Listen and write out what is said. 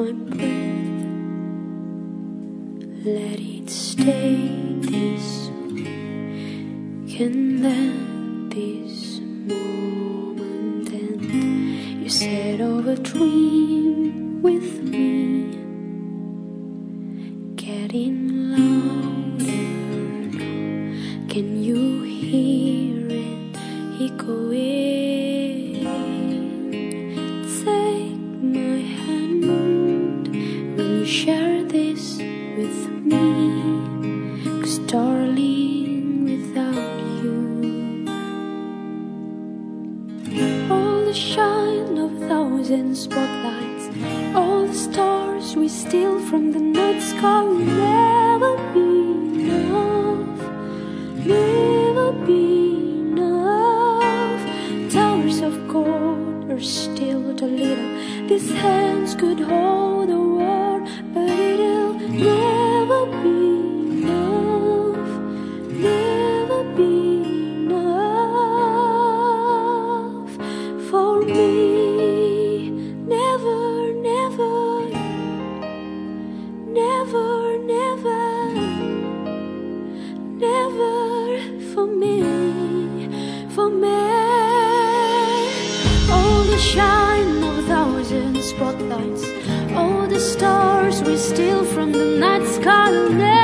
my breath. Let it stay this way. Can there this moment end? You said of a dream with me, getting louder. Can you hear it echoing? The shine of a thousand spotlights, all the stars we steal from the night sky will never be enough, never be enough. Towers of gold are still too little. These hands could hold Never, never, never, never, never for me, for me. All the shine of a thousand spotlights, all the stars we steal from the night sky.